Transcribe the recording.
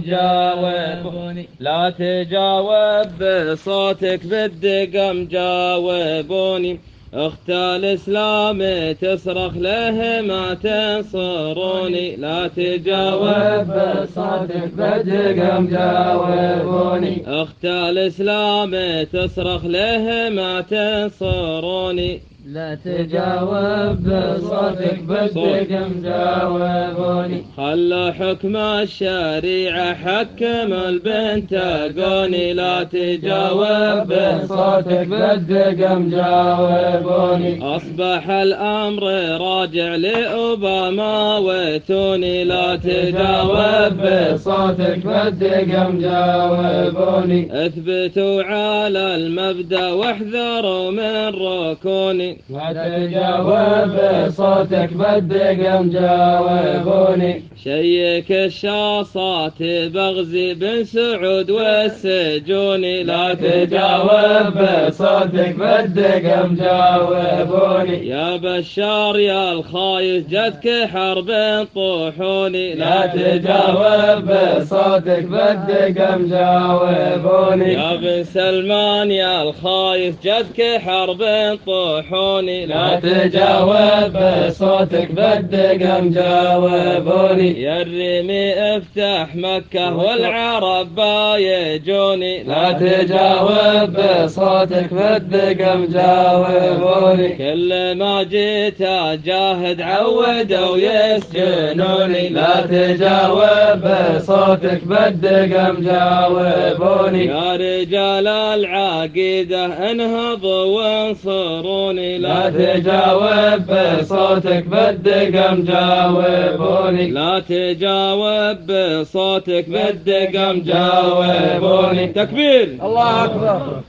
جاوبوني لا تجاوب بصوتك بالدقم جاوبوني. اخت الاسلام تصرخ له ما تنصروني. لا تجاوب بصوتك بالدقم جاوبوني. اخت الاسلام تصرخ له ما تنصروني. لا تجاوب بصوتك بالدقم جاوبوني. خلوا حكم الشريعة حكم البنتاغوني لا تجاوب بصوتك بالدقم جاوبوني. أصبح الأمر راجع لأوباما وتوني لا تجاوب بصوتك بالدقم جاوبوني. اثبتوا على المبدأ واحذروا من ركوني. لا تجاوب بصوتك بالدقم جاوبوني. شيك الشاصات بغزي بن سعود والسجوني لا تجاوب بصوتك بالدقم جاوبوني. يا بشار يا الخايس جدك حرب طوحوني. لا تجاوب بصوتك بالدقم جاوبوني. يا بن سلمان يا الخايس جدك حرب طوحوني لا تجاوب بصوتك بالدقم جاوبوني. يا الرمي افتح مكة والعرب بايجوني. لا تجاوب بصوتك بالدقم جاوبوني. كل ما جيت أجاهد عودوا يسجنوني. لا تجاوب بصوتك بالدقم جاوبوني. يا رجال العقيدة انهضوا وانصروني. لا تجاوب بصوتك بالدقم جاوبوني. لا تجاوب بصوتك بالدقم جاوبوني. تكبير. الله أكبر.